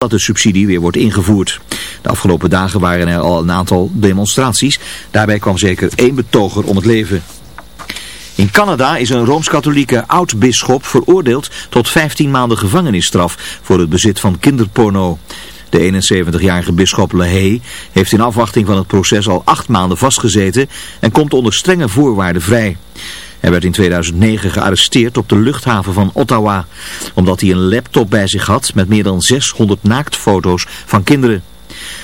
dat de subsidie weer wordt ingevoerd. De afgelopen dagen waren er al een aantal demonstraties. Daarbij kwam zeker één betoger om het leven. In Canada is een Rooms-Katholieke oud-bisschop veroordeeld tot 15 maanden gevangenisstraf voor het bezit van kinderporno. De 71-jarige bisschop LeHay heeft in afwachting van het proces al acht maanden vastgezeten en komt onder strenge voorwaarden vrij. Hij werd in 2009 gearresteerd op de luchthaven van Ottawa, omdat hij een laptop bij zich had met meer dan 600 naaktfoto's van kinderen.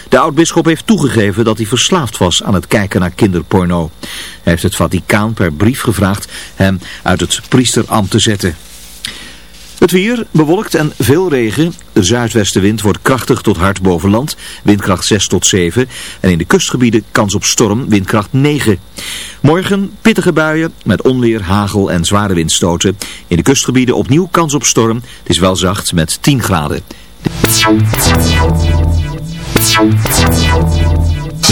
De oud-bisschop heeft toegegeven dat hij verslaafd was aan het kijken naar kinderporno. Hij heeft het Vaticaan per brief gevraagd hem uit het priesterambt te zetten. Het weer bewolkt en veel regen. De zuidwestenwind wordt krachtig tot hard boven land. Windkracht 6 tot 7. En in de kustgebieden kans op storm, windkracht 9. Morgen pittige buien met onweer, hagel en zware windstoten. In de kustgebieden opnieuw kans op storm. Het is wel zacht met 10 graden.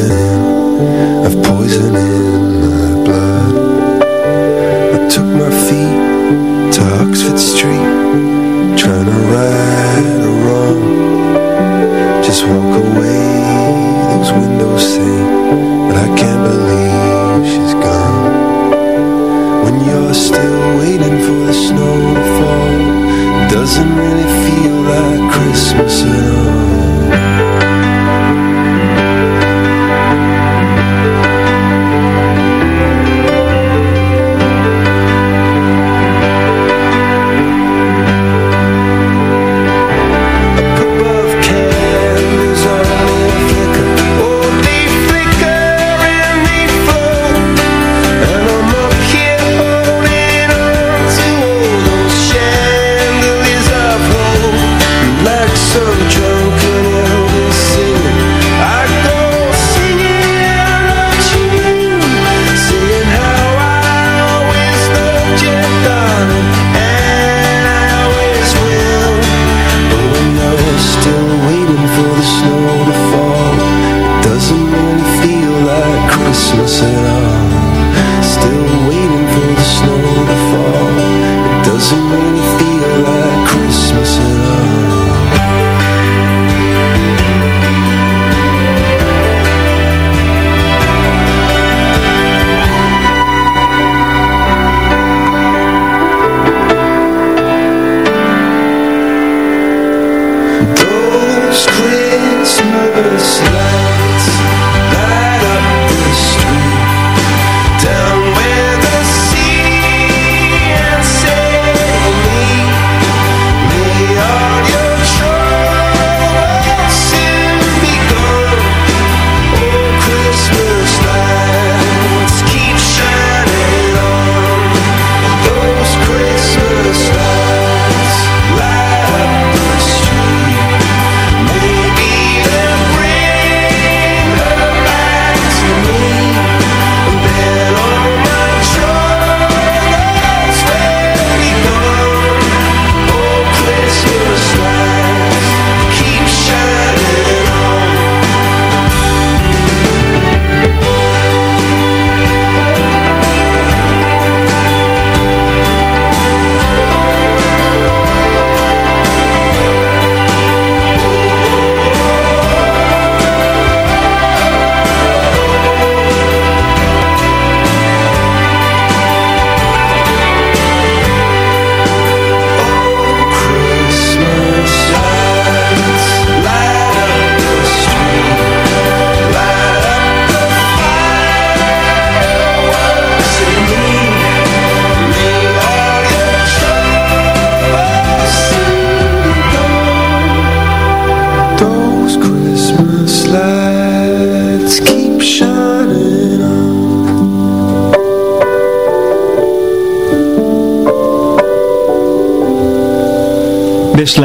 Of poison. in, Of poison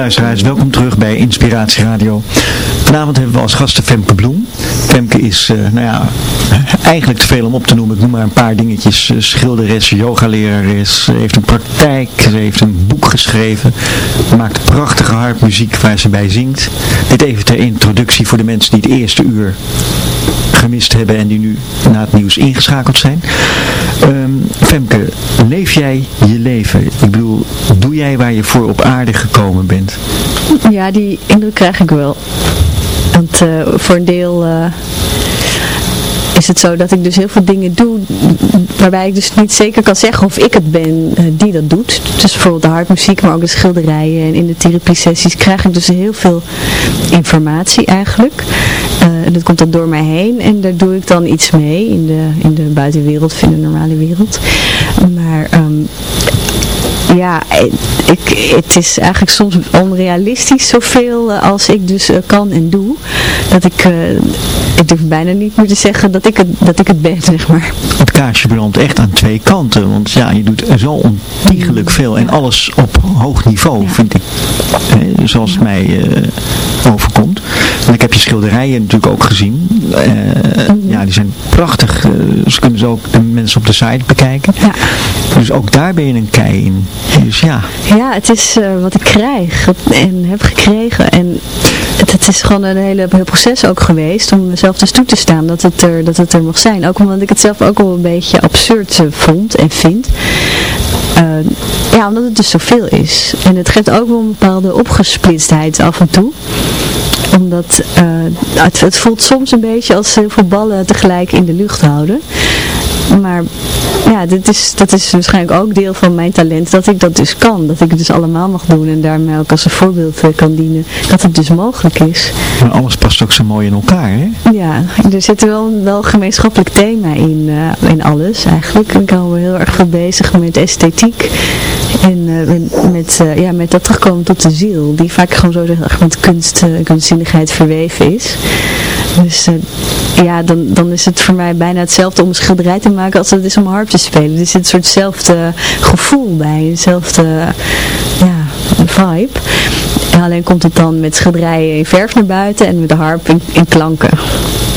luisteraars, welkom terug bij Inspiratie Radio. Vanavond hebben we als gasten Femke Bloem. Femke is, uh, nou ja, eigenlijk te veel om op te noemen. Ik noem maar een paar dingetjes. Schilderes, yogalerares, ze heeft een praktijk, ze heeft een boek geschreven. Maakt prachtige harpmuziek waar ze bij zingt. Dit even ter introductie voor de mensen die het eerste uur gemist hebben en die nu na het nieuws ingeschakeld zijn. Um, Femke, leef jij je leven? Ik bedoel, doe jij waar je voor op aarde gekomen bent? Ja, die indruk krijg ik wel. Want uh, voor een deel uh, is het zo dat ik dus heel veel dingen doe waarbij ik dus niet zeker kan zeggen of ik het ben uh, die dat doet. Dus bijvoorbeeld de hartmuziek, maar ook de schilderijen en in de therapie sessies krijg ik dus heel veel informatie eigenlijk. En dat komt dan door mij heen en daar doe ik dan iets mee in de, in de buitenwereld, in de normale wereld. Maar um, ja, ik, het is eigenlijk soms onrealistisch zoveel als ik dus uh, kan en doe. Dat ik, uh, ik durf bijna niet meer te zeggen dat ik het, dat ik het ben, zeg maar. Het kaarsje brandt echt aan twee kanten. Want ja, je doet zo ontiegelijk veel en alles op hoog niveau, ja. vind ik. Eh, zoals het mij uh, overkomt. En ik heb je schilderijen natuurlijk ook gezien. Uh, -hmm. Ja, die zijn prachtig. ze kunnen ze ook de mensen op de site bekijken. Ja. Dus ook daar ben je een kei in. Ja. Ja, het is uh, wat ik krijg en heb gekregen. En het, het, is gewoon een hele, heel proces ook geweest om mezelf dus toe te staan dat het, er, dat het er mag zijn. Ook omdat ik het zelf ook wel een beetje absurd vond en vind. Uh, ja, omdat het dus zoveel is. En het geeft ook wel een bepaalde opgesplitstheid af en toe omdat het, het, voelt soms een beetje als heel veel ballen tegelijk in de lucht houden. Maar ja, dit is, dat is waarschijnlijk ook deel van mijn talent, dat ik dat dus kan. Dat ik het dus allemaal mag doen en daarmee ook als een voorbeeld kan dienen, dat het dus mogelijk is. Maar alles past ook zo mooi in elkaar, hè? Ja, er zit wel wel gemeenschappelijk thema in, uh, in alles eigenlijk. Ik hou me heel erg veel bezig met esthetiek en uh, met, uh, ja, met dat terugkomen tot de ziel, die vaak gewoon zo met kunst, kunstzinnigheid verweven is. Dus ja, dan, dan is het voor mij bijna hetzelfde om een schilderij te maken als het is om harp te spelen. Er zit een soortzelfde gevoel bij, eenzelfde ja, vibe. En alleen komt het dan met schilderijen in verf naar buiten en met de harp in, in klanken.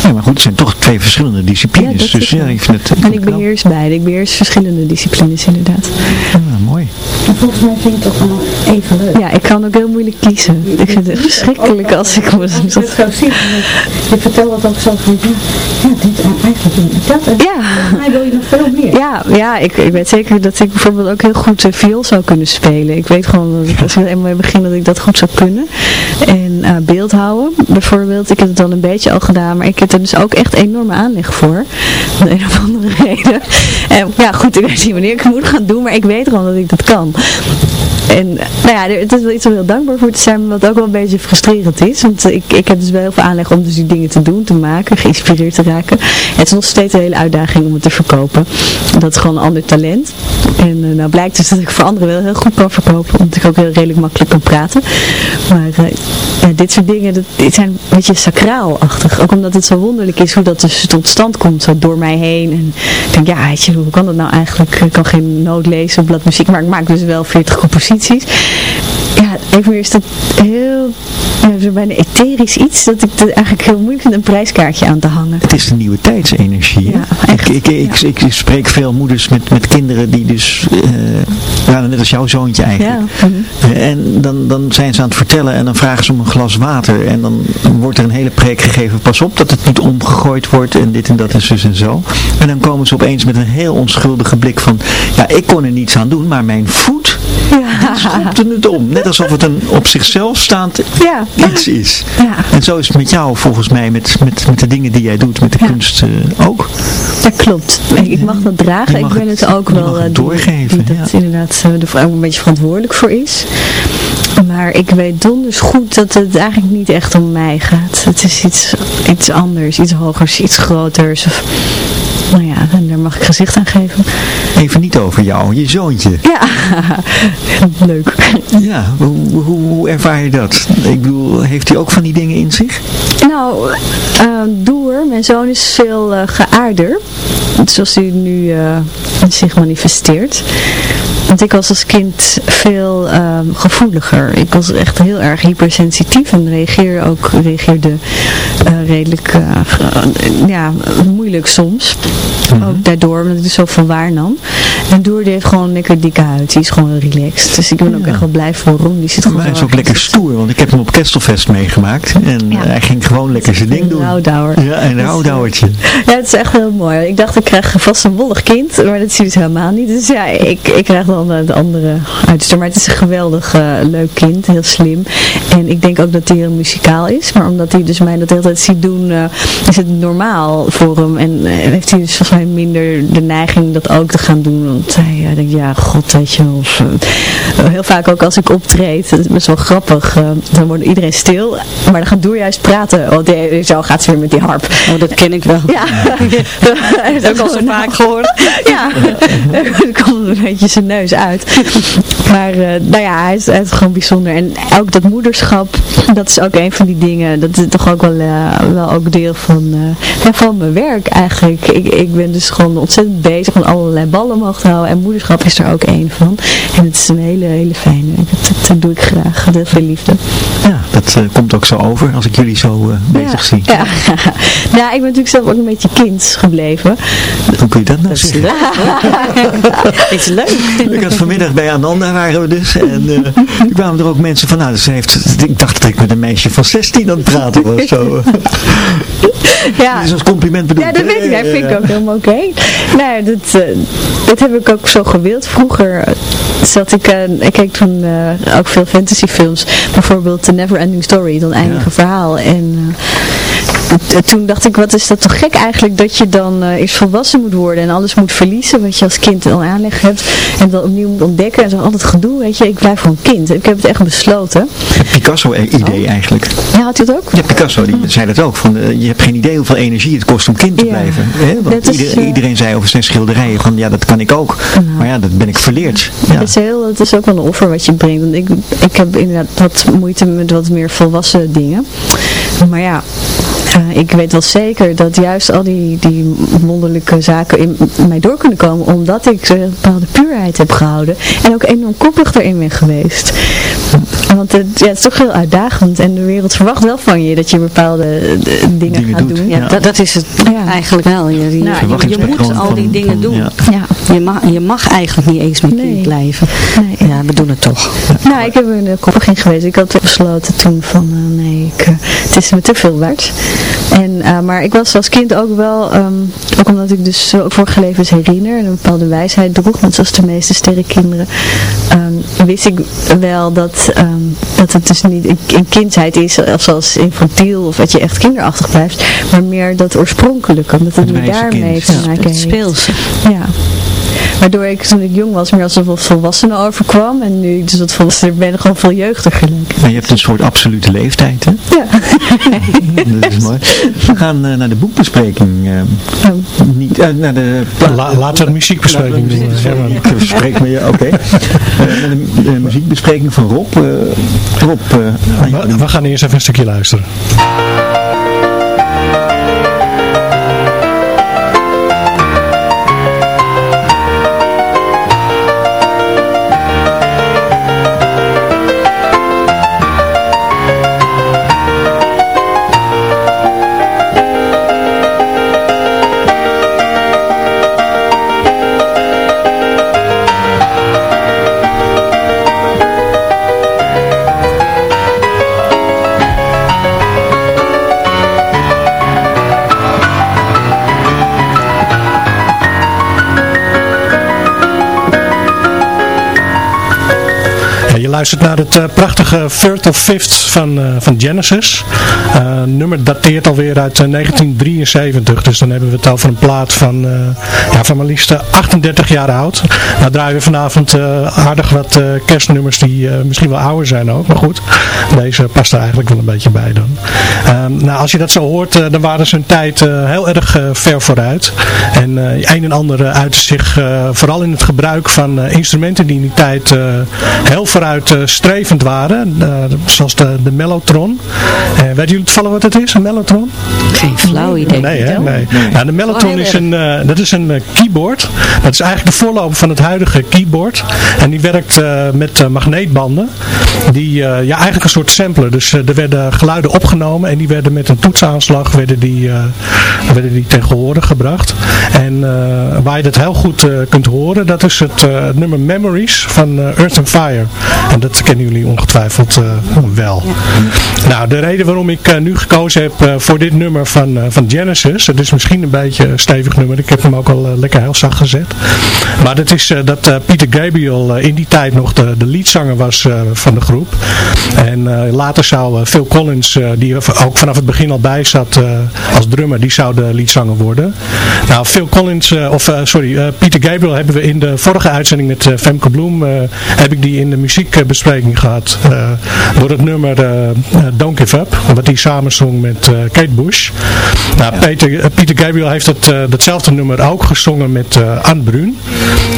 Ja, maar goed, het zijn toch twee verschillende disciplines. Ja, dus ja, ik vind het, en ik beheers beide. Ik beheers verschillende disciplines inderdaad. Ja, mooi. En volgens mij vind ik het toch wel even leuk. Ja, ik kan ook heel moeilijk kiezen. Ik vind het verschrikkelijk als ik me Als je het zo ziet, je vertelt dat ook zo van, ja, ja dit en eigenlijk dat. En Ja. volgens mij wil je nog veel meer. Ja, ja ik, ik weet zeker dat ik bijvoorbeeld ook heel goed uh, viool zou kunnen spelen. Ik weet gewoon dat ik, als ik er eenmaal mee begin dat ik dat goed zou kunnen. En uh, beeldhouden bijvoorbeeld. Ik heb het dan een beetje al gedaan, maar ik heb dus ook echt enorme aanleg voor. Om een of andere reden. En ja, goed, ik weet niet wanneer ik het moet gaan doen, maar ik weet gewoon dat ik dat kan. En nou ja, het is wel iets om heel dankbaar voor te zijn, wat ook wel een beetje frustrerend is. Want ik, ik heb dus wel heel veel aanleg om dus die dingen te doen, te maken, geïnspireerd te raken. Het is nog steeds een hele uitdaging om het te verkopen. Dat is gewoon een ander talent. En uh, nou blijkt dus dat ik voor anderen wel heel goed kan verkopen, omdat ik ook heel redelijk makkelijk kan praten. Maar uh, ja, dit soort dingen, dat, dit zijn een beetje sacraalachtig. Ook omdat het zo wonderlijk is hoe dat dus tot stand komt, zo door mij heen. En ik denk, ja, je, hoe kan dat nou eigenlijk? Ik kan geen noot lezen op bladmuziek, maar ik maak dus wel 40 composities. Ja, evenweer is dat heel, ja, zo bijna etherisch iets, dat ik het eigenlijk heel moeilijk vind een prijskaartje aan te hangen. Het is de nieuwe tijdsenergie. Ja, ik, echt, ik, ik, ja. ik, ik spreek veel moeders met, met kinderen die dus, ja, net als jouw zoontje eigenlijk. Ja, mhm. Eh, En dan, dan zijn ze aan het vertellen en dan vragen ze om een glas water. En dan wordt er een hele preek gegeven. Pas op dat het niet omgegooid wordt en dit en dat en zus en zo. En dan komen ze opeens met een heel onschuldige blik van... Ja, ik kon er niets aan doen, maar mijn voet Ja. schopte het om. Net alsof het een op zichzelf staand Ja. iets is. Ja. En zo is het met jou volgens mij, met, met, met de dingen die jij doet, met de kunst eh, ook. Dat klopt. Ik, mag dat dragen. Mag ik ben het- het, ook wel het eh, die- doorgeven, Die, dat inderdaad eh, de vrouw ook een beetje verantwoordelijk voor is. Maar ik weet donders goed dat het eigenlijk niet echt om mij gaat. Het is iets, iets anders, iets hogers, iets groters. Of, nou ja, en daar mag ik gezicht aan geven. Even niet over jou, je zoontje. Ja, leuk. Ja, hoe, hoe, ervaar je dat? Ik bedoel, heeft hij ook van die dingen in zich? Nou, eh Doer, mijn zoon is veel eh, geaarder. Zoals hij nu eh, zich manifesteert. Want ik was als kind veel ehm, gevoeliger. Ik was echt heel erg hypersensitief en reageer ook, reageerde eh, redelijk eh, ja, moeilijk soms. Ook daardoor, omdat ik er zoveel waarnam. En Doer die heeft gewoon lekker dikke huid. Die is gewoon relaxed. Dus ik ben ook echt wel blij voor Ron. Die zit gewoon hij is zo ook lekker stoer, want ik heb hem op Kestelfest meegemaakt. En Ja. eh, hij ging gewoon lekker zijn ding Een doen. rouwdouwer. Ja, een Dus, rouwdouwertje. Ja, het is echt heel mooi. Ik dacht, ik krijg vast een wollig kind, maar dat zie je dus helemaal niet. Dus ja, ik, ik krijg dan eh, de andere uiterste. Maar het is een geweldig eh, leuk kind, heel slim. En ik denk ook dat hij heel muzikaal is. Maar omdat hij dus mij dat de hele tijd ziet doen, eh, is het normaal voor hem. En eh, heeft hij dus volgens minder de neiging dat ook te gaan doen. Want hij eh, denkt, ja, god, weet je. Of, eh, heel vaak ook als ik optreed, dat is best wel grappig. eh, dan wordt iedereen stil. Maar dan gaat Doer juist praten. Die- zo gaat ze weer met die harp. Oh, dat ken ik wel. Ja, dat heb ik al zo vaak gehoord. Ja, er komt een beetje zijn neus uit. Maar eh, nou ja, hij is, hij is gewoon bijzonder. En ook dat moederschap, dat is ook een van die dingen. Dat is toch ook wel, wel ook deel van, ja, van mijn werk eigenlijk. Ik, ik ben dus gewoon ontzettend bezig met allerlei ballen te houden. En moederschap is er ook één van. En het is een hele, hele fijne. Dat, dat doe ik graag. Heel veel liefde. Ja, dat eh, komt ook zo over als ik jullie zo eh, bezig zie. Ja. ja, ik ben natuurlijk zelf ook een beetje kind gebleven. Hoe kun je dat nou Dat zeggen? leuk. is leuk. Ik had vanmiddag bij Ananda waren we dus en eh toen kwamen er ook mensen van, nou, ze heeft, ik dacht dat ik met een meisje van 16 aan het praten was. Zo. Ja. Dat is als compliment bedoeld. Ja, dat weet ik. Dat vind ik ook helemaal oké. Dat, eh, dat heb ik ook zo gewild. Vroeger eh, zat ik, eh, ik keek toen ook veel fantasyfilms. Bijvoorbeeld The Never Ending Story, het oneindige verhaal. En toen dacht ik, wat is dat toch gek eigenlijk dat je dan eerst volwassen moet worden en alles moet verliezen wat je als kind al aanleg hebt. En dan opnieuw moet ontdekken en zo altijd gedoe, weet je. Ik blijf gewoon kind. Ik heb het echt besloten. Picasso-idee eigenlijk. Ja, had je het ook? Ja, Picasso die zei dat ook. Van, eh, je hebt geen idee hoeveel energie het kost om kind te Ja. blijven. Hè? Want Dat is, ieder- eh, iedereen zei over zijn schilderijen van ja, dat kan ik ook. Maar ja, dat ben ik verleerd. Ja. Dat, is heel, dat is ook wel een offer wat je brengt. Want ik, ik heb inderdaad wat moeite met wat meer volwassen dingen. Maar ja, eh, ik weet wel zeker dat juist al die, die wonderlijke zaken in mij door kunnen komen. Omdat ik een bepaalde puurheid heb gehouden. En ook enorm koppig erin ben geweest. Want het, ja, het is toch heel uitdagend. En de wereld verwacht wel van je dat je bepaalde eh, dingen, Dingen gaat doet, doen. ja. Dat, dat is het Ja. eigenlijk wel. Je, je, Nou, je- moet al van- die dingen van- doen. ja. Ja, Je, mag, je mag eigenlijk niet eens met Nee. kind blijven. nee. Ja, we doen het toch. Nou, ik heb er een koppig in geweest. Ik had besloten toen van, eh, nee, ik, eh, het is me te veel waard. En, eh, maar ik was als kind ook wel, ehm, ook omdat ik dus zo ook vorige levens herinner en een bepaalde wijsheid droeg, want zoals de meeste sterrenkinderen, ehm, wist ik wel dat, ehm, dat het dus niet een, een kindheid is, of zoals infantiel, of dat je echt kinderachtig blijft, maar meer dat oorspronkelijke, omdat het Het daarmee kind. te maken Het heeft. speelse. Ja. Waardoor ik toen ik jong was meer als een wat volwassene overkwam. En nu ik dus wat volwassener ben, gewoon veel jeugdiger lijkt. Maar je hebt een soort absolute leeftijd, hè? Ja. Dat is mooi. We gaan eh, naar de boekbespreking. eh, niet, eh, naar de pla- La- laten we een muziekbespreking doen. Ik bespreek met je, oké. De, de muziekbespreking van Rob. eh, Rob, eh. We, we gaan eerst even een stukje luisteren. Luistert naar het eh, prachtige Third of Fifth van, eh, van Genesis. Eh, nummer dateert alweer uit eh, 1973. Dus dan hebben we het over een plaat van, ja, van maar liefst eh, 38 jaar oud. Nou draaien we vanavond aardig wat kerstnummers die misschien wel ouder zijn ook. Maar goed, deze past er eigenlijk wel een beetje bij dan. Ehm, nou, als je dat zo hoort, dan waren ze hun tijd heel erg ver vooruit. En een en ander uh, uitte zich vooral in het gebruik van instrumenten die in die tijd heel vooruit vooruitstrevend waren. eh, zoals de, de Mellotron. Uh, weten jullie toevallig wat het is, een Mellotron? Geen flauw idee. Nee, hè? nee. Nou, de Mellotron Oh, is een, eh, dat is een eh, keyboard. Dat is eigenlijk de voorloper van het huidige keyboard. En die werkt eh, met eh, magneetbanden. Die eh, ja, eigenlijk een soort sampler. Dus eh, er werden geluiden opgenomen en die werden met een toetsaanslag werden die, eh, werden die tegen horen gebracht. En eh, waar je dat heel goed eh, kunt horen, dat is het, eh, nummer Memories van eh, Earth and Fire. En dat kennen jullie ongetwijfeld eh, wel. Nou, de reden waarom ik eh, nu gekozen heb eh, voor dit nummer van, van Genesis, het is misschien een beetje een stevig nummer, ik heb hem ook al lekker heel zacht gezet. Maar dat is dat Peter Gabriel in die tijd nog de, de leadzanger was van de groep. En later zou Phil Collins, die er ook vanaf het begin al bij zat als drummer, die zou de leadzanger worden. Nou, Phil Collins, of sorry, Peter Gabriel hebben we in de vorige uitzending met Femke Bloem, heb ik die in de muziekbespreking gehad. eh, door het nummer eh, eh, Don't Give Up, wat hij samenzong met Kate Bush. Nou, Peter, Peter Gabriel heeft dat, datzelfde nummer ook gezongen met Anne Brun.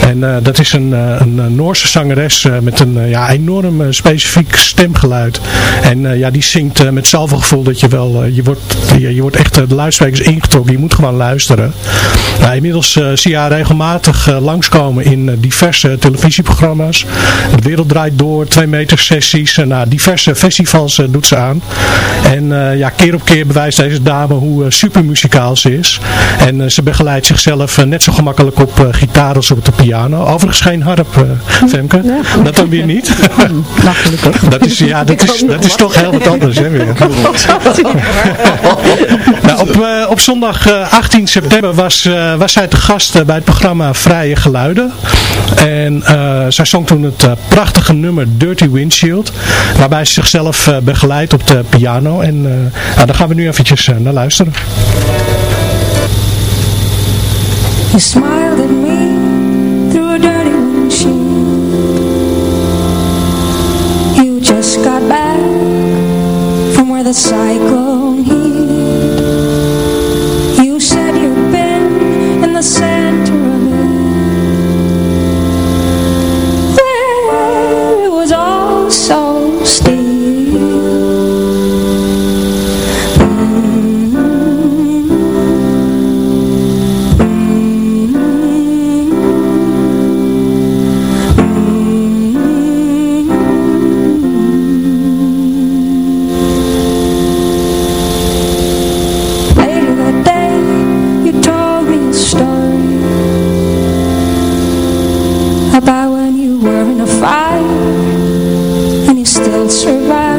En dat is een, een, Noorse zangeres met een ja, enorm specifiek stemgeluid. En ja, die zingt met zoveel gevoel dat je wel, je, wordt, je, je wordt echt de luidsprekers ingetrokken. Je moet gewoon luisteren. Nou, inmiddels zie je haar regelmatig eh, langskomen in diverse televisieprogramma's. De wereld draait door, twee meter sessies. en nou, diverse festivals eh, doet ze aan. En eh, ja, keer op keer bewijst deze dame hoe eh, supermuzikaal ze is. En ze begeleidt zichzelf net zo gemakkelijk op gitaar als op de piano. Overigens geen harp, Femke. Dat dan weer niet. Gelukkig. Dat is, ja, dat is, dat is toch heel wat anders, hè, weer. nou, op, op zondag eh, 18 september was, was zij te gast bij het programma Vrije Geluiden. En zij zong toen het prachtige nummer Dirty Windshield. Waarbij ze zichzelf eh, begeleidt op de piano. En eh, nou, daar gaan we nu eventjes eh, naar luisteren. You smiled at me through a dirty windshield. You just got back from where the cyclone you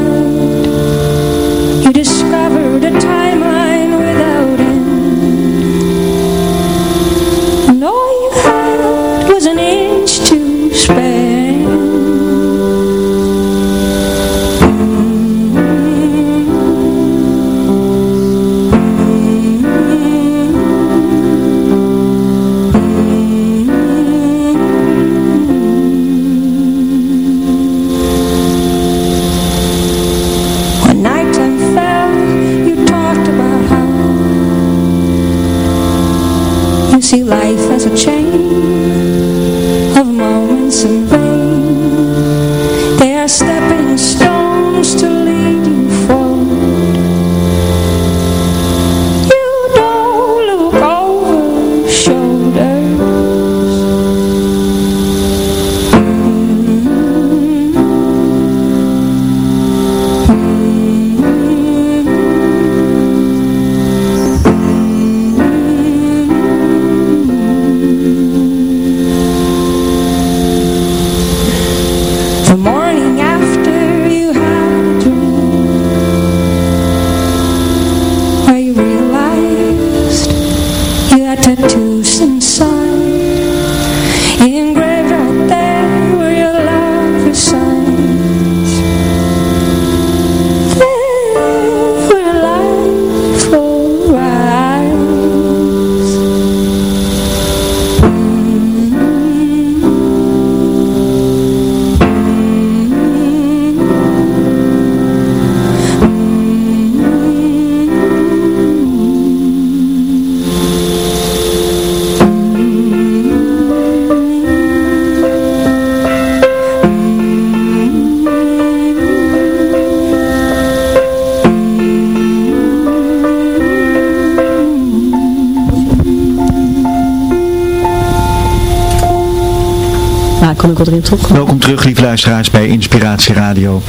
luisteraars, bij Inspiratie Radio.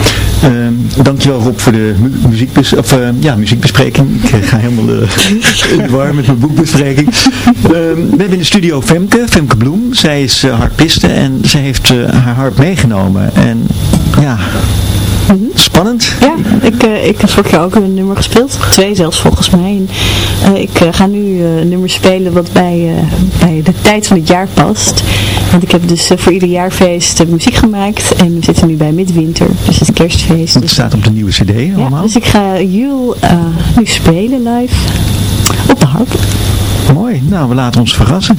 Ehm, dankjewel Rob voor de mu- muziekbes of, eh, ja, muziekbespreking. Ik eh, ga helemaal eh, in de met mijn boekbespreking. Ehm, we hebben in de studio Femke, Femke Bloem. Zij is eh, harpiste en zij heeft eh, haar harp meegenomen. En ja, spannend. Ja, ik, eh, ik heb vorig jaar ook een nummer gespeeld. Twee zelfs volgens mij. En, eh, ik eh, ga nu een nummer spelen wat bij, bij de tijd van het jaar past. Want ik heb dus voor ieder jaarfeest muziek gemaakt. En we zitten nu bij midwinter, dus het kerstfeest. Het staat op de nieuwe cd ja, allemaal. dus ik ga Jul nu spelen live op de harp. Mooi, nou we laten ons verrassen.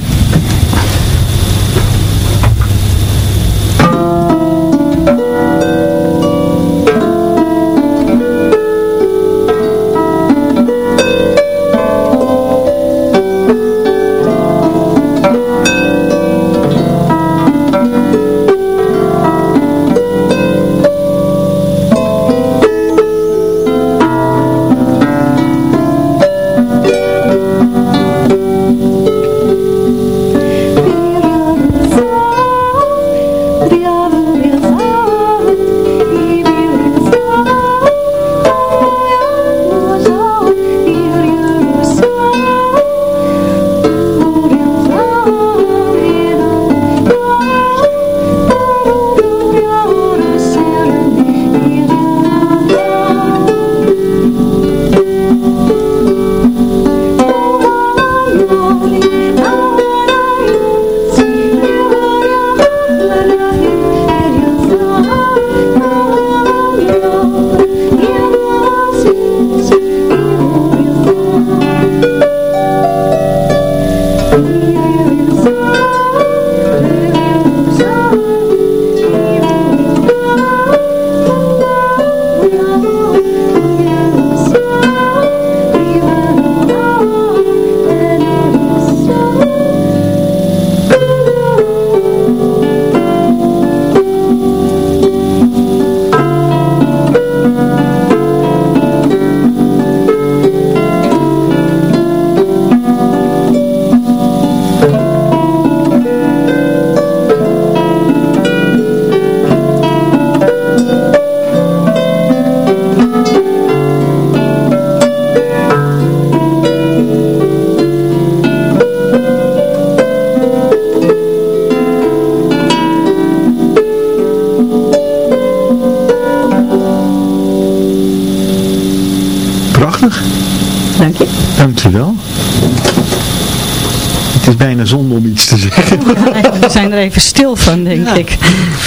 Bijna zonde om iets te zeggen. We zijn er even stil van, denk ik.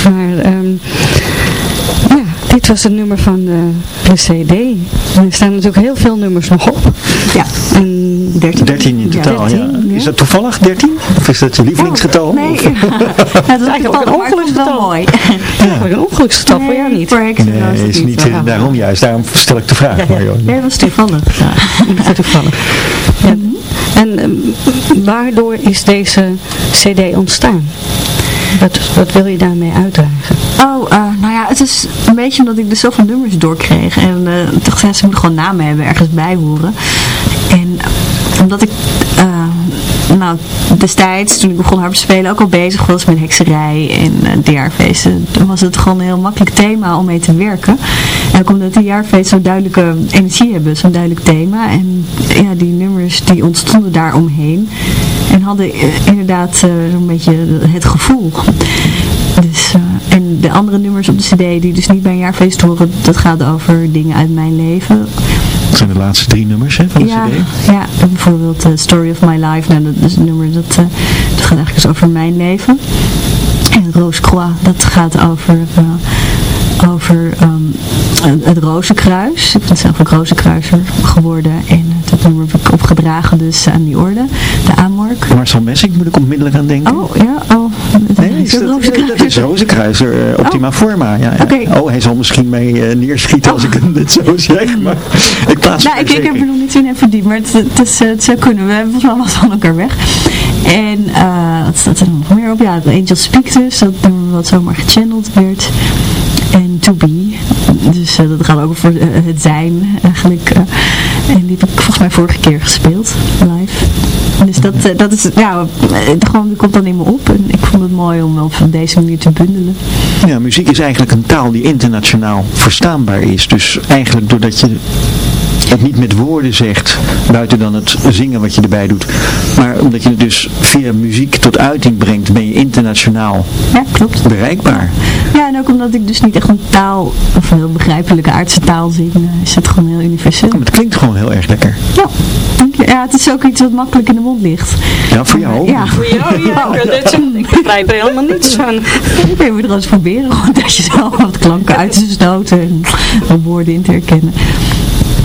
Maar ehm, ja, dit was het nummer van de, de CD. En er staan natuurlijk heel veel nummers nog op. Ja. En 13. 13 in totaal, ja. 13, Is dat toevallig 13? Of is dat je lievelingsgetal? Nee, ja. dat is eigenlijk een wel ongeluksgetal. mooi. Eigenlijk een ongeluksgetal voor jou niet. Voor heksenroos Nee, is niet, eh, daarom juist. Daarom stel ik de vraag, Marion. Ja, dat was toevallig. Ja. Ja, toevallig. Ja. En ehm, waardoor is deze cd ontstaan? Wat, wat wil je daarmee uitdragen? Oh, eh, nou ja, het is een beetje omdat ik dus zoveel nummers doorkreeg. En eh toen zei ze, moeten gewoon namen hebben, ergens bij horen. En eh, omdat ik, eh, nou, destijds, toen ik begon harp te spelen, ook al bezig was met hekserij en uh, de jaarfeesten, toen was het gewoon een heel makkelijk thema om mee te werken. En ook omdat de jaarfeesten zo'n duidelijke energie hebben, zo'n duidelijk thema. En ja, die nummers die ontstonden daar omheen. En hadden eh, inderdaad eh, zo'n beetje het gevoel. Dus, eh, en de andere nummers op de cd die dus niet bij een jaarfeest horen, dat gaat over dingen uit mijn leven. Dat zijn de laatste drie nummers hè, van de Ja, cd. ja bijvoorbeeld uh, Story of My Life, nou, dat is een nummer dat, dat gaat eigenlijk dus over mijn leven. En Rose Croix, dat gaat over, uh, over um, het Rozenkruis. Ik ben zelf ook Rozenkruiser geworden en dat nummer heb ik opgedragen dus aan die orde, de Amork. Marcel Messing moet ik onmiddellijk aan denken. Oh, ja, oh. Dat, dat is Rozenkruiser, uh, Optima oh. Forma. Ja, ja. Okay. Oh, hij zal misschien mee uh, neerschieten als oh. ik het zo zeg, maar ik plaats nou, ik, ik heb er nog niet in even verdiept, maar het, het, is, het zou kunnen. We hebben volgens mij wat van elkaar weg. En uh, wat staat er nog meer op? Ja, Angel Speak dus, dat wat zomaar gechanneld werd. En To Be, dus uh, dat gaat ook voor uh, het zijn eigenlijk. en die heb ik volgens mij vorige keer gespeeld, live. Dat dat, eh, dat is, ja, eh, gewoon, komt dan in me op. En ik vond het mooi om op deze manier te bundelen. Ja, muziek is eigenlijk een taal die internationaal verstaanbaar is. Dus eigenlijk doordat je het niet met woorden zegt, buiten dan het zingen wat je erbij doet. Maar omdat je het dus via muziek tot uiting brengt, ben je internationaal Ja, klopt. bereikbaar. Ja, en ook omdat ik dus niet echt een taal, of een heel begrijpelijke aardse taal zing, eh, is het gewoon heel universeel. Maar het klinkt gewoon heel erg lekker. Ja. Ja, het is ook iets wat makkelijk in de mond ligt. Ja, voor jou. Ja. Voor jou, ja. dit- Ik begrijp er helemaal niets van. Ik wil het er eens proberen, gewoon dat je zelf wat klanken uit te stoten en wat woorden in te herkennen.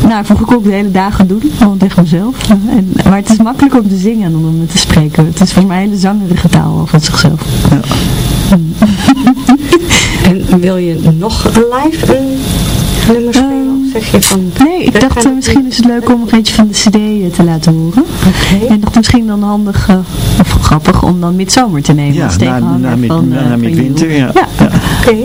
Nou, vroeger kon ik de hele dagen doen, gewoon tegen mezelf. En, maar het is makkelijker om te zingen dan om het te spreken. Het is voor mij een hele zangerige taal al van zichzelf. En wil je nog live een nummer spelen? Zeg je van... Nee, ik dacht eh, misschien is het leuk om nog eentje van de cd eh, te laten horen. Oké. En dacht misschien dan handig, eh, of grappig, om dan midzomer te nemen Ja, als na, na, mid- van, na, midwinter. Ja. Ja. Oké.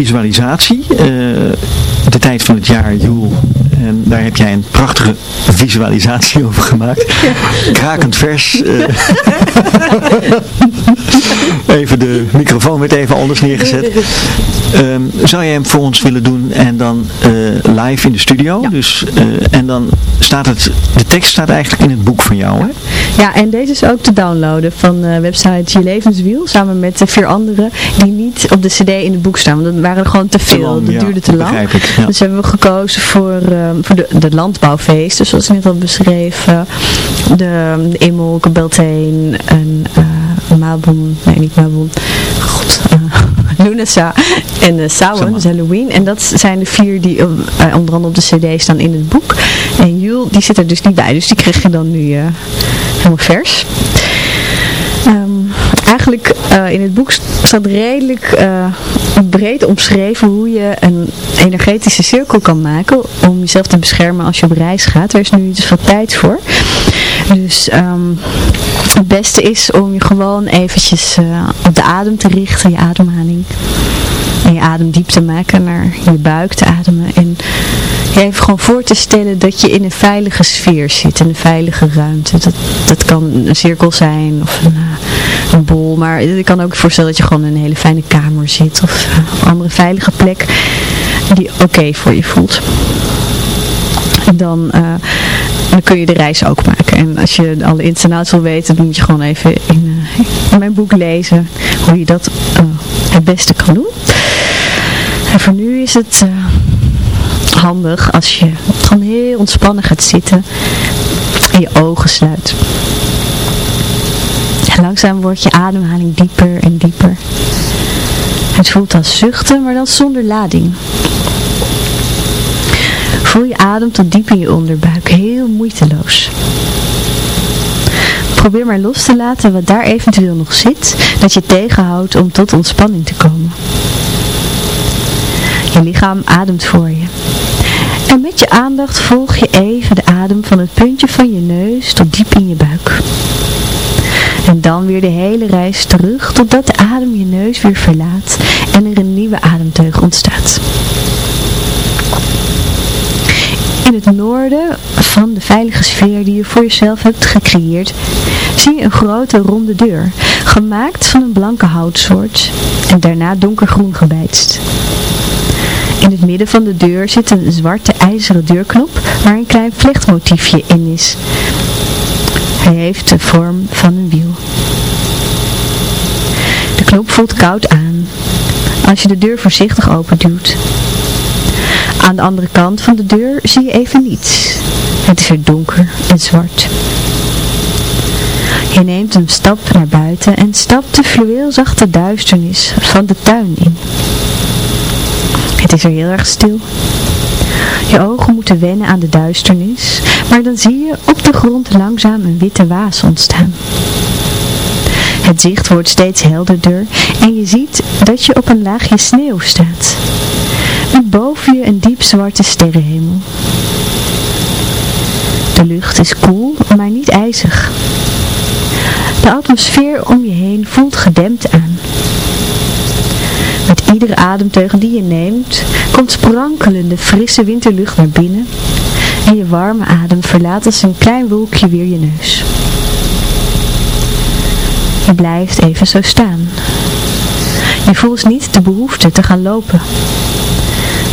Visualisatie. Eh, de tijd van het jaar, Joel. En daar heb jij een prachtige visualisatie over gemaakt. Krakend vers. eh. even de microfoon werd even anders neergezet. Ehm, zou jij hem voor ons willen doen en dan eh, live in de studio? Dus, eh, en dan staat het, de tekst staat eigenlijk in het boek van jou, hè? Ja, en deze is ook te downloaden van de website Je Levenswiel, samen met de vier anderen die niet op de cd in het boek staan, want dat waren er gewoon te veel, lang, dat ja, duurde te lang. ik, ja. Dus hebben we gekozen voor, ehm, voor de, de landbouwfeesten, zoals ik net al beschreef, eh, de, de Immelke, Beltane en uh, Mabon, nee niet Mabon, god, eh, Lunasa en uh, Samhain, dus Halloween. En dat zijn de vier die uh, onder andere op de cd staan in het boek. En Jul, die zit er dus niet bij, dus die krijg je dan nu helemaal vers. Eigenlijk uh, in het boek staat redelijk uh, breed omschreven hoe je een energetische cirkel kan maken om jezelf te beschermen als je op reis gaat. Er is nu dus veel tijd voor. Dus um, het beste is om je gewoon eventjes uh, op de adem te richten, je ademhaling. En je adem diep te maken naar je buik te ademen. En je even gewoon voor te stellen dat je in een veilige sfeer zit, in een veilige ruimte. Dat, dat kan een cirkel zijn of een, uh, een bol, maar ik kan ook voorstellen dat je gewoon in een hele fijne kamer zit of een andere veilige plek die oké voor je voelt. En dan, uh, dan kun je de reis ook maken. En als je alle ins wil weten, dan moet je gewoon even in, uh, in mijn boek lezen hoe je dat uh, het beste kan doen. En voor nu is het handig als je gewoon heel ontspannen gaat zitten en je ogen sluit. En langzaam wordt je ademhaling dieper en dieper. Het voelt als zuchten, maar dan zonder lading. Voel je adem tot diep in je onderbuik, heel moeiteloos. Probeer maar los te laten wat daar eventueel nog zit, dat je tegenhoudt om tot ontspanning te komen. Je lichaam ademt voor je. En met je aandacht volg je even de adem van het puntje van je neus tot diep in je buik. En dan weer de hele reis terug totdat de adem je neus weer verlaat en er een nieuwe ademteug ontstaat. In het noorden van de veilige sfeer die je voor jezelf hebt gecreëerd, zie je een grote ronde deur, gemaakt van een blanke houtsoort en daarna donkergroen gebijtst. In het midden van de deur zit een zwarte ijzeren deurknop waar een klein vlechtmotiefje in is. Hij heeft de vorm van een wiel. De knop voelt koud aan als je de deur voorzichtig openduwt. Aan de andere kant van de deur zie je even niets. Het is er donker en zwart. Je neemt een stap naar buiten en stapt de fluweelzachte duisternis van de tuin in. Het is er heel erg stil. Je ogen moeten wennen aan de duisternis, maar dan zie je op de grond langzaam een witte waas ontstaan. Het zicht wordt steeds helderder en je ziet dat je op een laagje sneeuw staat. Met boven je een diep zwarte sterrenhemel. De lucht is koel, maar niet ijzig. De atmosfeer om je heen voelt gedempt aan. Met iedere ademteug die je neemt, komt sprankelende frisse winterlucht naar binnen en je warme adem verlaat als een klein wolkje weer je neus. Je blijft even zo staan. Je voelt niet de behoefte te gaan lopen.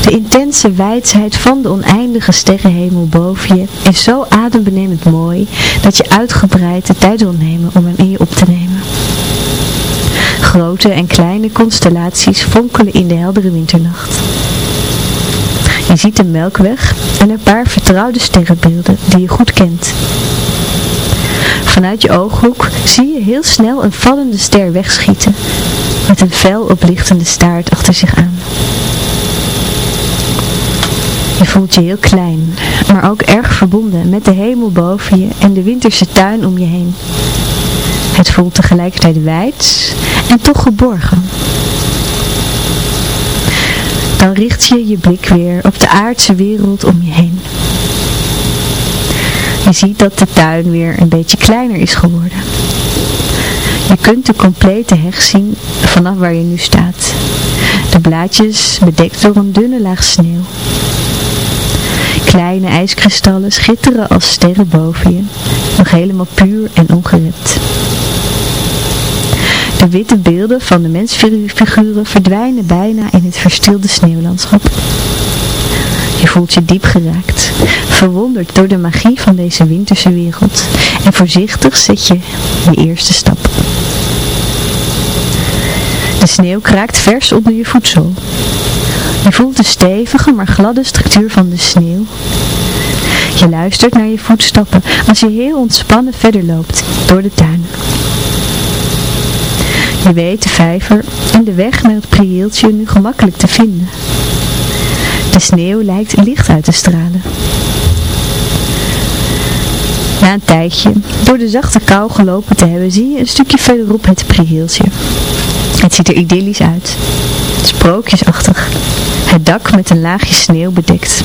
De intense wijsheid van de oneindige sterrenhemel boven je is zo adembenemend mooi dat je uitgebreid de tijd wil nemen om hem in je op te nemen. Grote en kleine constellaties fonkelen in de heldere winternacht. Je ziet de melkweg en een paar vertrouwde sterrenbeelden die je goed kent. Vanuit je ooghoek zie je heel snel een vallende ster wegschieten, met een fel oplichtende staart achter zich aan. Je voelt je heel klein, maar ook erg verbonden met de hemel boven je en de winterse tuin om je heen. Het voelt tegelijkertijd wijd en toch geborgen. Dan richt je je blik weer op de aardse wereld om je heen. Je ziet dat de tuin weer een beetje kleiner is geworden. Je kunt de complete heg zien vanaf waar je nu staat. De blaadjes bedekt door een dunne laag sneeuw. Kleine ijskristallen schitteren als sterren boven je, nog helemaal puur en ongerept. De witte beelden van de mensfiguren verdwijnen bijna in het verstilde sneeuwlandschap. Je voelt je diep geraakt, verwonderd door de magie van deze winterse wereld en voorzichtig zet je je eerste stap. De sneeuw kraakt vers onder je voedsel. Je voelt de stevige maar gladde structuur van de sneeuw. Je luistert naar je voetstappen als je heel ontspannen verder loopt door de tuin. Je weet de vijver en de weg naar het prieeltje nu gemakkelijk te vinden. De sneeuw lijkt licht uit te stralen. Na een tijdje, door de zachte kou gelopen te hebben, zie je een stukje verderop het prieeltje. Het ziet er idyllisch uit. Sprookjesachtig. Het dak met een laagje sneeuw bedekt.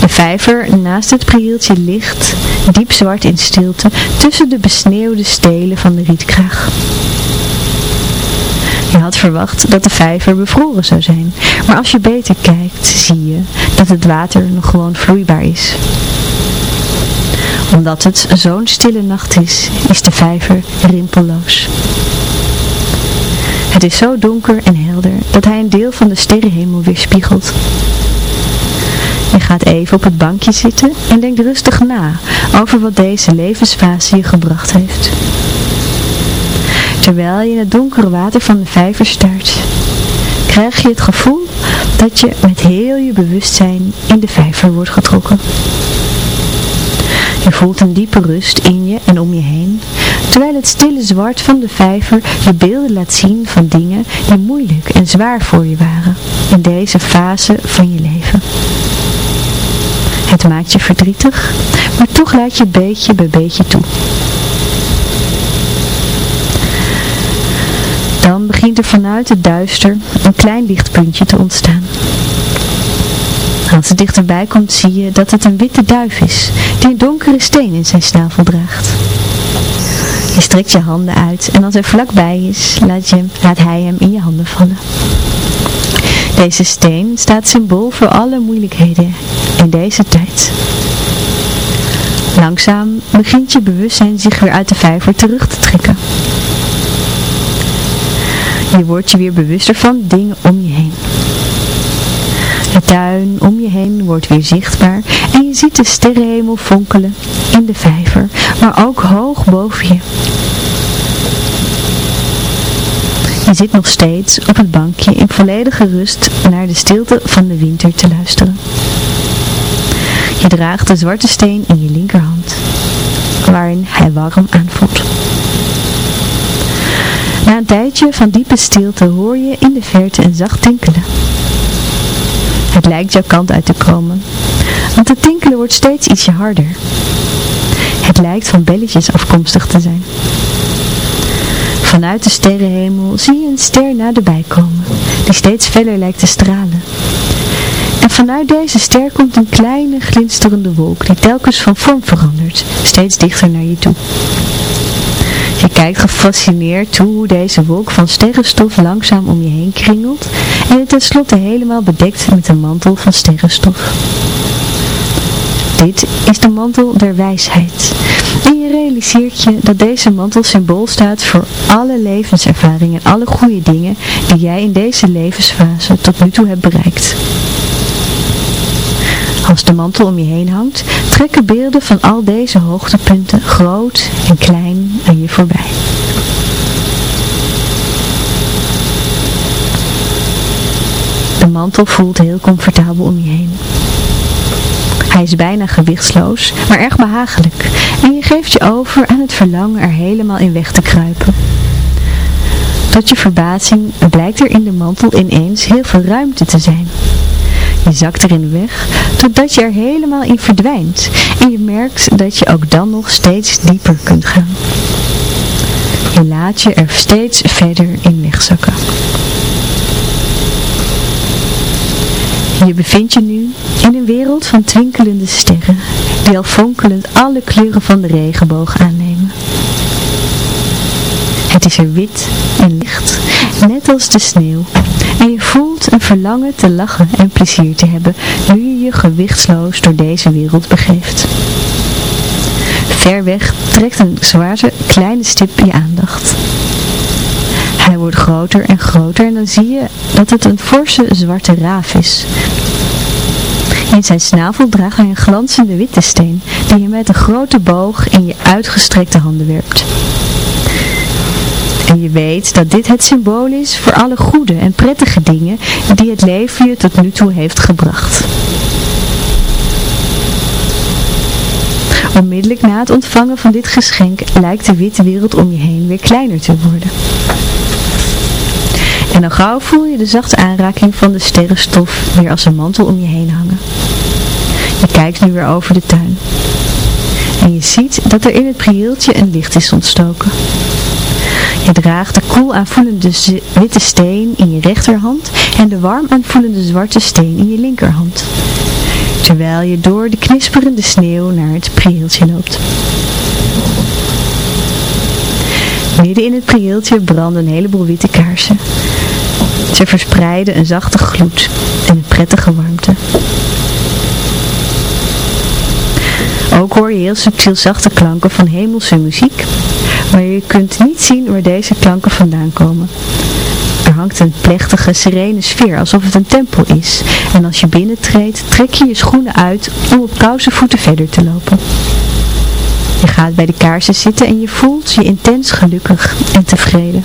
De vijver naast het prieeltje ligt, diep zwart in stilte, tussen de besneeuwde stelen van de rietkraag. Je had verwacht dat de vijver bevroren zou zijn, maar als je beter kijkt, zie je dat het water nog gewoon vloeibaar is. Omdat het zo'n stille nacht is, is de vijver rimpelloos. Het is zo donker en helder dat hij een deel van de sterrenhemel weerspiegelt. Je gaat even op het bankje zitten en denkt rustig na over wat deze levensfase je gebracht heeft. Terwijl je in het donkere water van de vijver staart, krijg je het gevoel dat je met heel je bewustzijn in de vijver wordt getrokken. Je voelt een diepe rust in je en om je heen, terwijl het stille zwart van de vijver je beelden laat zien van dingen die moeilijk en zwaar voor je waren in deze fase van je leven. Het maakt je verdrietig, maar toch laat je beetje bij beetje toe. Dan begint er vanuit het duister een klein lichtpuntje te ontstaan. Als het dichterbij komt zie je dat het een witte duif is, die een donkere steen in zijn snavel draagt. Je strekt je handen uit en als hij vlakbij is, laat, je laat hij hem in je handen vallen. Deze steen staat symbool voor alle moeilijkheden in deze tijd. Langzaam begint je bewustzijn zich weer uit de vijver terug te trekken. Je wordt je weer bewuster van dingen om je. De tuin om je heen wordt weer zichtbaar en je ziet de sterrenhemel fonkelen in de vijver, maar ook hoog boven je. Je zit nog steeds op het bankje in volledige rust naar de stilte van de winter te luisteren. Je draagt de zwarte steen in je linkerhand, waarin hij warm aanvoelt. Na een tijdje van diepe stilte hoor je in de verte een zacht tinkelen. Het lijkt jouw kant uit te komen, want het tinkelen wordt steeds ietsje harder. Het lijkt van belletjes afkomstig te zijn. Vanuit de sterrenhemel zie je een ster naderbij komen, die steeds feller lijkt te stralen. En vanuit deze ster komt een kleine glinsterende wolk die telkens van vorm verandert, steeds dichter naar je toe. Je kijkt gefascineerd toe hoe deze wolk van sterrenstof langzaam om je heen kringelt en het tenslotte helemaal bedekt met een mantel van sterrenstof. Dit is de mantel der wijsheid. En je realiseert je dat deze mantel symbool staat voor alle levenservaringen en alle goede dingen die jij in deze levensfase tot nu toe hebt bereikt. Als de mantel om je heen hangt, trekken beelden van al deze hoogtepunten groot en klein aan je voorbij. De mantel voelt heel comfortabel om je heen. Hij is bijna gewichtsloos, maar erg behagelijk. En je geeft je over aan het verlangen er helemaal in weg te kruipen. Tot je verbazing blijkt er in de mantel ineens heel veel ruimte te zijn. Je zakt erin weg, totdat je er helemaal in verdwijnt. En je merkt dat je ook dan nog steeds dieper kunt gaan. Je laat je er steeds verder in wegzakken. Je bevindt je nu in een wereld van twinkelende sterren, die al fonkelend alle kleuren van de regenboog aannemen. Het is er wit en licht, net als de sneeuw. En je voelt een verlangen te lachen en plezier te hebben, nu je je gewichtsloos door deze wereld begeeft. Ver weg trekt een zwarte kleine stip je aandacht. Hij wordt groter en groter en dan zie je dat het een forse zwarte raaf is. In zijn snavel draagt hij een glanzende witte steen, die je met een grote boog in je uitgestrekte handen werpt. En je weet dat dit het symbool is voor alle goede en prettige dingen die het leven je tot nu toe heeft gebracht. Onmiddellijk na het ontvangen van dit geschenk lijkt de witte wereld om je heen weer kleiner te worden. En dan gauw voel je de zachte aanraking van de sterrenstof weer als een mantel om je heen hangen. Je kijkt nu weer over de tuin. En je ziet dat er in het prieeltje een licht is ontstoken. Je draagt de koel aanvoelende witte steen in je rechterhand en de warm aanvoelende zwarte steen in je linkerhand. Terwijl je door de knisperende sneeuw naar het prieeltje loopt. Midden in het prieeltje branden een heleboel witte kaarsen. Ze verspreiden een zachte gloed en een prettige warmte. Ook hoor je heel subtiel zachte klanken van hemelse muziek, maar je kunt niet zien waar deze klanken vandaan komen. Er hangt een plechtige, serene sfeer, alsof het een tempel is. En als je binnentreedt, trek je je schoenen uit om op koude voeten verder te lopen. Je gaat bij de kaarsen zitten en je voelt je intens gelukkig en tevreden.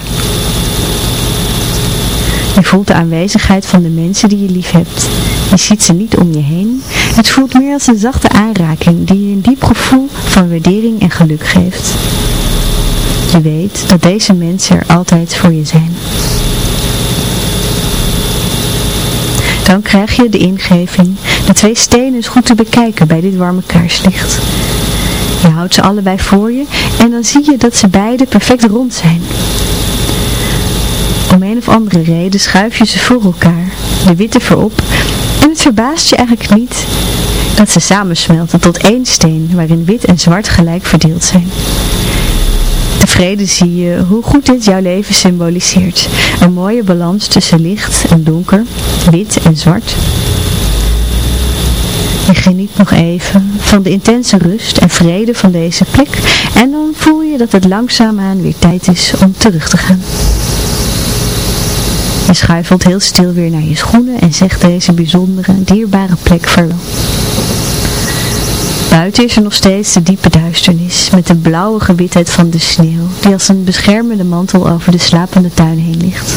Je voelt de aanwezigheid van de mensen die je lief hebt. Je ziet ze niet om je heen. Het voelt meer als een zachte aanraking die je een diep gevoel van waardering en geluk geeft. Je weet dat deze mensen er altijd voor je zijn. Dan krijg je de ingeving de twee stenen goed te bekijken bij dit warme kaarslicht. Je houdt ze allebei voor je en dan zie je dat ze beide perfect rond zijn. Om een of andere reden schuif je ze voor elkaar, de witte voorop, en het verbaast je eigenlijk niet dat ze samensmelten tot één steen waarin wit en zwart gelijk verdeeld zijn. Tevreden zie je hoe goed dit jouw leven symboliseert. Een mooie balans tussen licht en donker, wit en zwart. Je geniet nog even van de intense rust en vrede van deze plek en dan voel je dat het langzaamaan weer tijd is om terug te gaan. Je schuifelt heel stil weer naar je schoenen en zegt deze bijzondere, dierbare plek vaarwel. Buiten is er nog steeds de diepe duisternis, met de blauwe witheid van de sneeuw, die als een beschermende mantel over de slapende tuin heen ligt.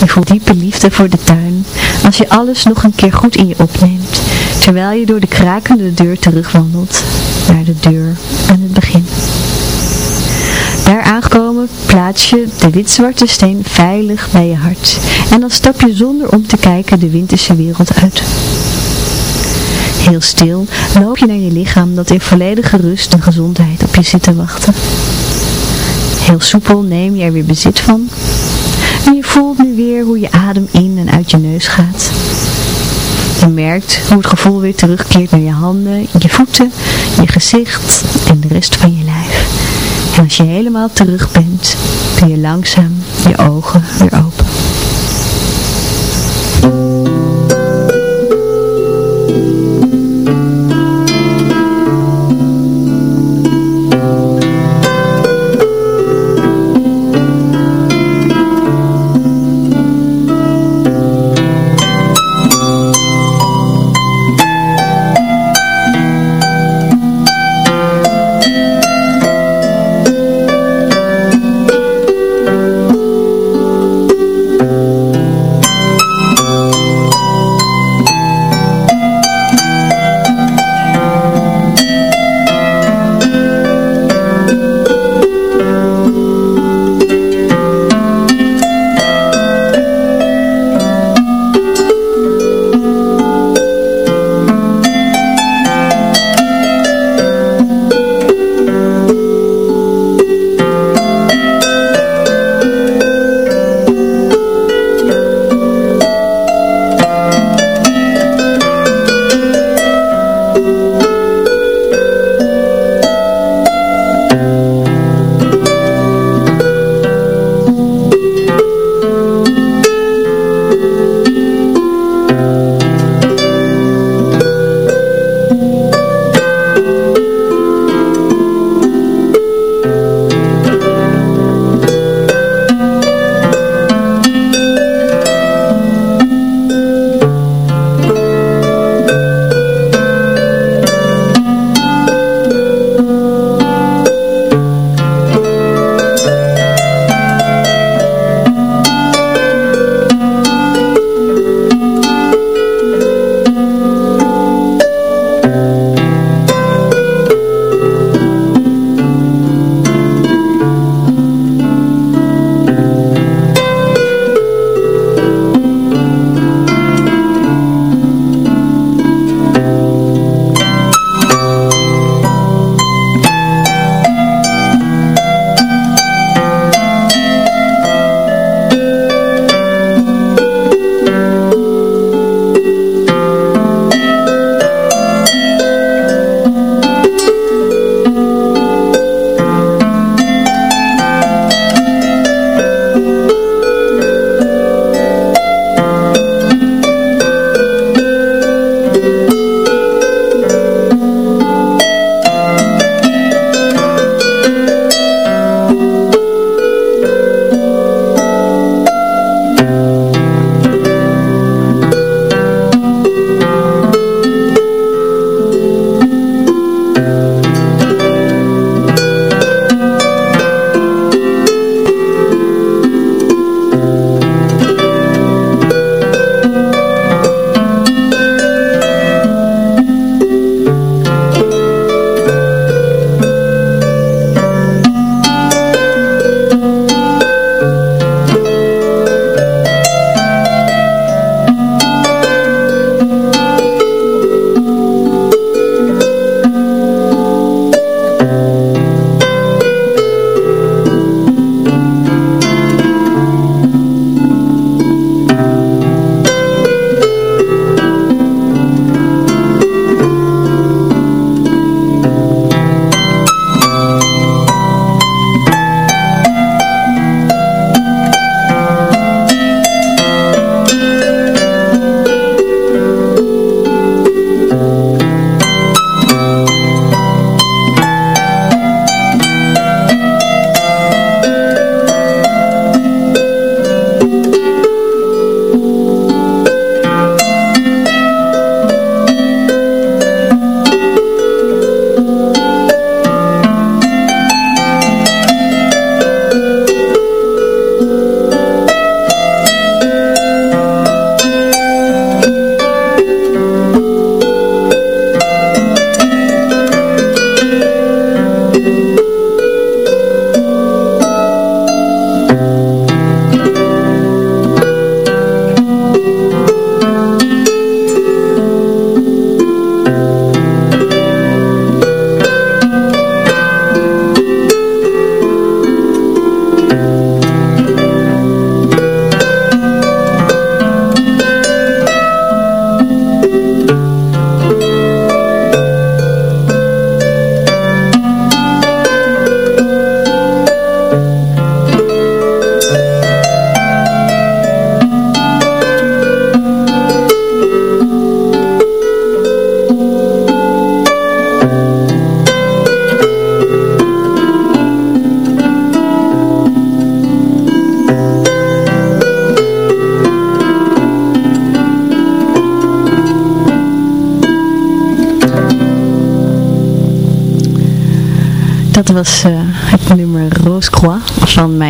Je voelt diepe liefde voor de tuin, als je alles nog een keer goed in je opneemt, terwijl je door de krakende deur terugwandelt, naar de deur aan het begin. Daar aangekomen plaats je de wit-zwarte steen veilig bij je hart en dan stap je zonder om te kijken de winterse wereld uit. Heel stil loop je naar je lichaam dat in volledige rust en gezondheid op je zit te wachten. Heel soepel neem je er weer bezit van. En je voelt nu weer hoe je adem in en uit je neus gaat. Je merkt hoe het gevoel weer terugkeert naar je handen, je voeten, je gezicht en de rest van je lijf. En als je helemaal terug bent, doe je langzaam je ogen weer open.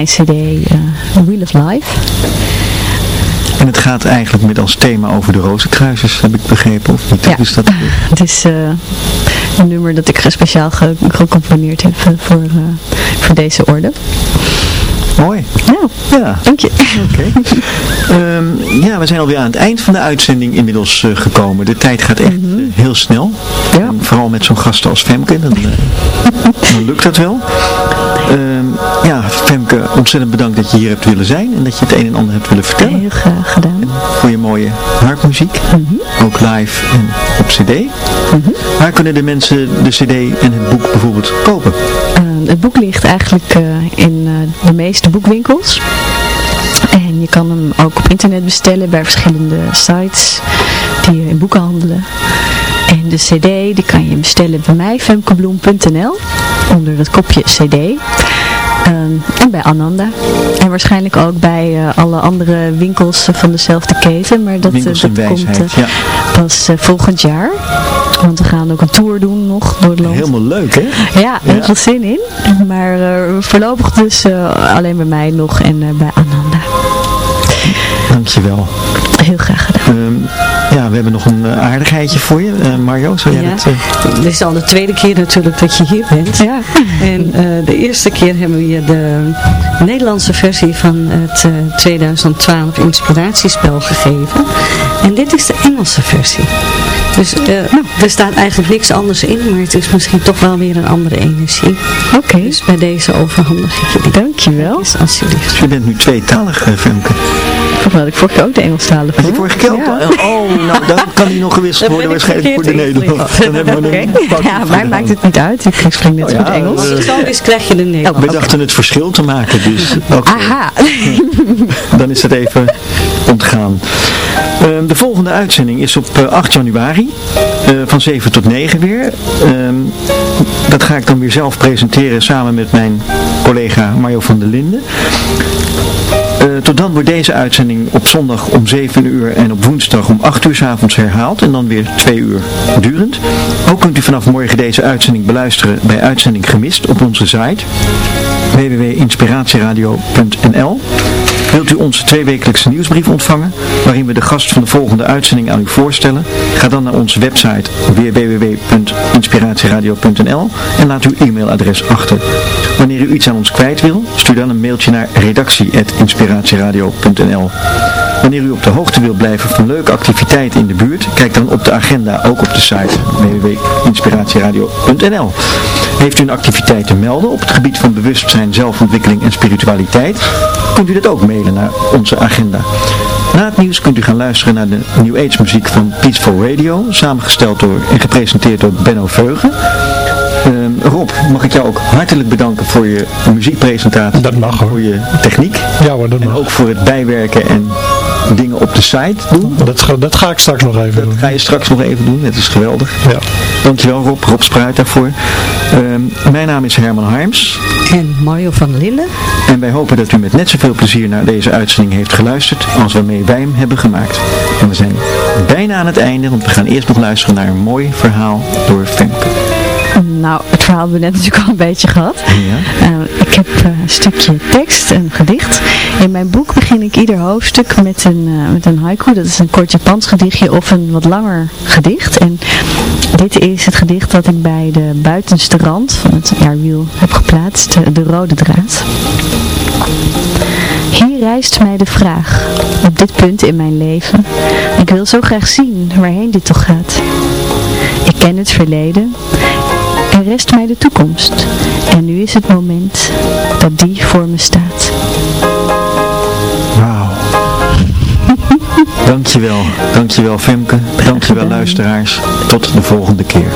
Mijn cd eh, Wheel of Life. En het gaat eigenlijk met als thema over de rozenkruisers, heb ik begrepen, of niet? Ja. Dat... Het is eh, een nummer dat ik speciaal ge gecomponeerd heb eh, voor, voor deze orde. Mooi. Ja, Ja, dank je. oké. Ehm, ja, we zijn alweer aan het eind van de uitzending inmiddels gekomen. De tijd gaat echt eh, heel snel. Ja. En vooral met zo'n gasten als Femke, dan, dan lukt dat wel. Ja, Femke, ontzettend bedankt dat je hier hebt willen zijn en dat je het een en ander hebt willen vertellen. Heel graag gedaan. Voor je mooie harpmuziek, ook live en op cd. Waar kunnen de mensen de cd en het boek bijvoorbeeld kopen? Eh, het boek ligt eigenlijk eh, in eh, de meeste boekwinkels. En je kan hem ook op internet bestellen bij verschillende sites die in boeken handelen. En de cd die kan je bestellen bij mij, femkebloem.nl, onder het kopje cd. Ehm, en bij Ananda. En waarschijnlijk ook bij eh, alle andere winkels van dezelfde keten. Maar dat, eh, dat komt eh, ja. pas volgend jaar. Want we gaan ook een tour doen nog door het land. Helemaal leuk, hè? Ja, heel veel zin in. Maar voorlopig dus alleen bij mij nog en bij Ananda. Dankjewel. Heel graag gedaan. Ja, we hebben nog een eh, aardigheidje voor je. Eh, Mario, zou jij Ja. dat... eh, Dit is al de tweede keer natuurlijk dat je hier bent. Ja. En de eerste keer hebben we je de Nederlandse versie van het eh, 2012 inspiratiespel gegeven. En dit is de Engelse versie. Dus nou, er staat eigenlijk niks anders in, maar het is misschien toch wel weer een andere energie. Oké, Dus bij deze overhandig ik je dankjewel. Dus alsjeblieft. Je bent nu tweetalig, Femke. Volgens mij had ik vorige keer ook de Engelstalige Had je vorige keer ook Ja. Oh, nou, dan kan die nog gewisseld worden waarschijnlijk voor de Nederlanders. Dan hebben we Ja, mij maakt het niet uit. Ik spreek net Oh ja, goed Engels. eh, zo is, krijg je de Nederland. We dachten het verschil te maken, dus oké, Aha. dan is het even ontgaan. Ehm, de volgende uitzending is op eh, 8 januari, eh, van 7 tot 9 weer. Ehm, dat ga ik dan weer zelf presenteren samen met mijn collega Mario van der Linden. Tot dan wordt deze uitzending op zondag om 7 uur en op woensdag om 8 uur 's avonds herhaald en dan weer 2 uur durend. Ook kunt u vanaf morgen deze uitzending beluisteren bij Uitzending Gemist op onze site www.inspiratieradio.nl Wilt u onze tweewekelijkse nieuwsbrief ontvangen, waarin we de gast van de volgende uitzending aan u voorstellen? Ga dan naar onze website www.inspiratieradio.nl en laat uw e-mailadres achter. Wanneer u iets aan ons kwijt wil, stuur dan een mailtje naar redactie.inspiratieradio.nl Wanneer u op de hoogte wilt blijven van leuke activiteiten in de buurt, kijk dan op de agenda ook op de site www.inspiratieradio.nl Heeft u een activiteit te melden op het gebied van bewustzijn, zelfontwikkeling en spiritualiteit, kunt u dat ook mailen naar onze agenda. Na het nieuws kunt u gaan luisteren naar de New Age muziek van Peaceful Radio, samengesteld door en gepresenteerd door Benno Veugen. Ehm, Rob, mag ik jou ook hartelijk bedanken voor je muziekpresentatie. Dat mag, hoor. Voor je techniek. Ja hoor, dat En mag. ook voor het bijwerken en dingen op de site doen. Dat, ga- dat ga ik straks nog even Dat doen. ga je straks nog even doen, het is geweldig. Ja. Dankjewel Rob, Rob Spruit daarvoor. Ehm, mijn naam is Herman Harms En Mario van der Linden. en wij hopen dat u met net zoveel plezier naar deze uitzending heeft geluisterd als waarmee wij hem hebben gemaakt. En we zijn bijna aan het einde, want we gaan eerst nog luisteren naar een mooi verhaal door Femke. Nou, het verhaal hebben we net natuurlijk al een beetje gehad. Ja. Eh, ik heb eh, een stukje tekst, een gedicht. In mijn boek begin ik ieder hoofdstuk met een, eh, met een haiku. Dat is een kort Japans gedichtje of een wat langer gedicht. En dit is het gedicht dat ik bij de buitenste rand van het jaarwiel heb geplaatst. De, de rode draad. Hier rijst mij de vraag, op dit punt in mijn leven. Ik wil zo graag zien waarheen dit toch gaat. Ik ken het verleden, er rest mij de toekomst. En nu is het moment dat die voor me staat. Wauw. Dankjewel, dankjewel Femke, dankjewel luisteraars. Tot de volgende keer.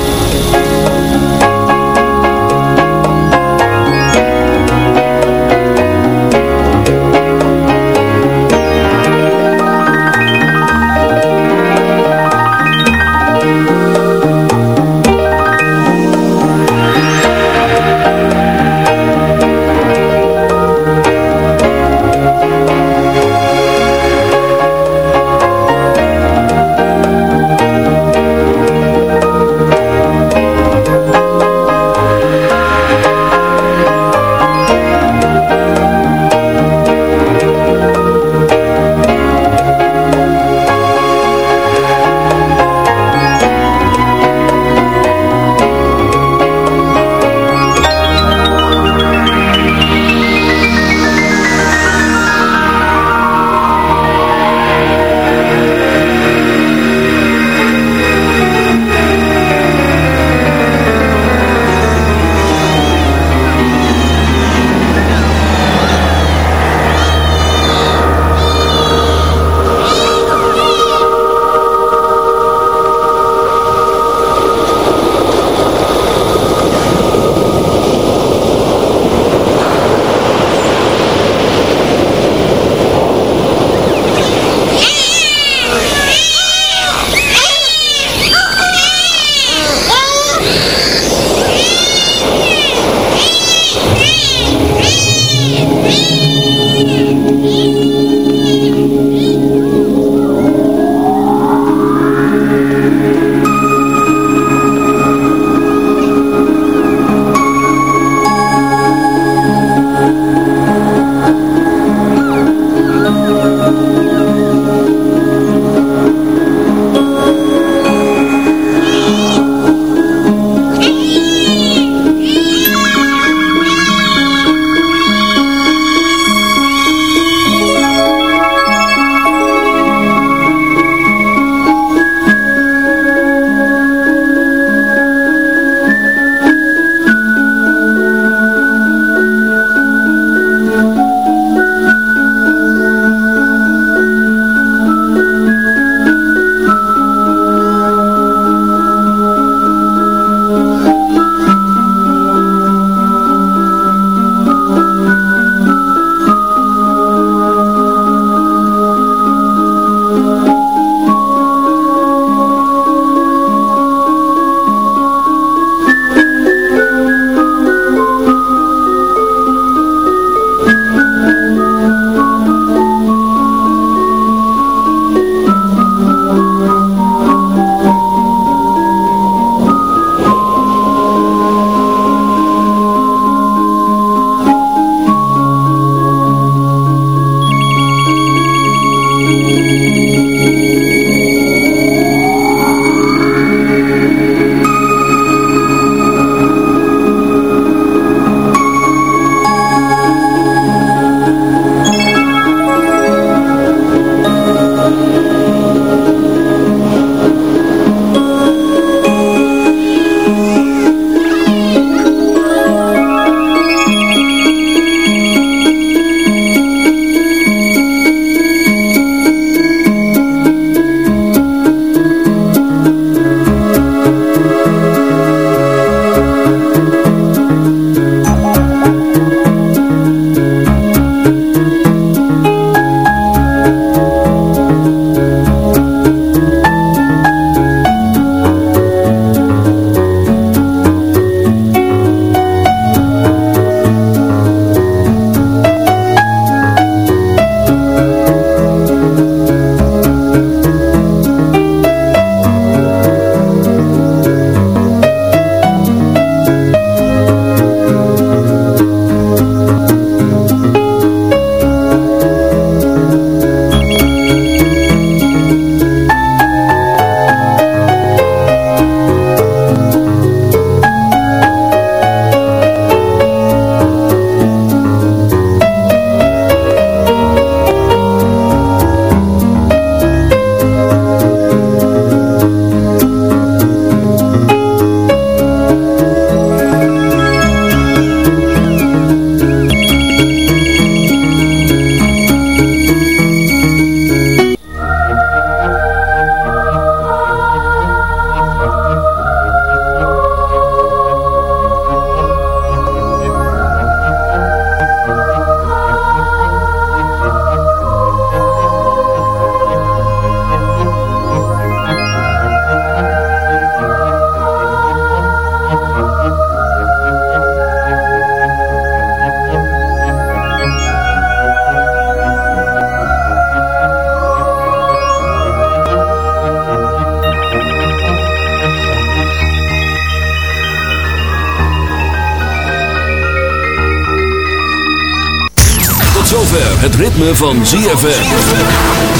Ritme van ZFM.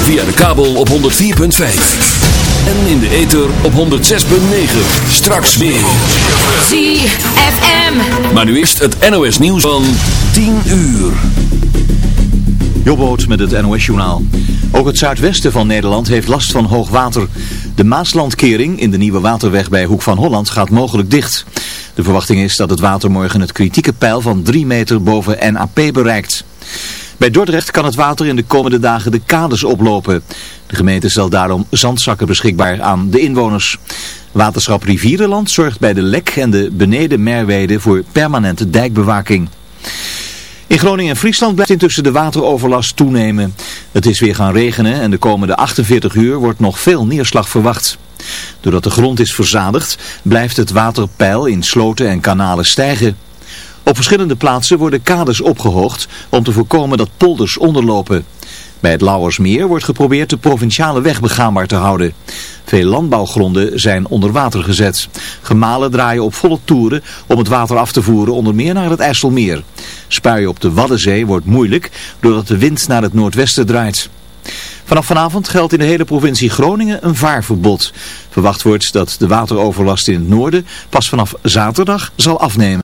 Via de kabel op 104.5. En in de ether op 106.9. Straks meer. ZFM. Maar nu eerst het NOS nieuws van 10 uur. Jobboot met het NOS-journaal. Ook het zuidwesten van Nederland heeft last van hoog water. De Maaslandkering in de nieuwe waterweg bij Hoek van Holland gaat mogelijk dicht. De verwachting is dat het water morgen het kritieke peil van 3 meter boven NAP bereikt. Bij Dordrecht kan het water in de komende dagen de kades oplopen. De gemeente stelt daarom zandzakken beschikbaar aan de inwoners. Waterschap Rivierenland zorgt bij de Lek en de Beneden Merwede voor permanente dijkbewaking. In Groningen en Friesland blijft intussen de wateroverlast toenemen. Het is weer gaan regenen en de komende 48 uur wordt nog veel neerslag verwacht. Doordat de grond is verzadigd, blijft het waterpeil in sloten en kanalen stijgen. Op verschillende plaatsen worden kades opgehoogd om te voorkomen dat polders onderlopen. Bij het Lauwersmeer wordt geprobeerd de provinciale weg begaanbaar te houden. Veel landbouwgronden zijn onder water gezet. Gemalen draaien op volle toeren om het water af te voeren onder meer naar het IJsselmeer. Spuien op de Waddenzee wordt moeilijk doordat de wind naar het noordwesten draait. Vanaf vanavond geldt in de hele provincie Groningen een vaarverbod. Verwacht wordt dat de wateroverlast in het noorden pas vanaf zaterdag zal afnemen.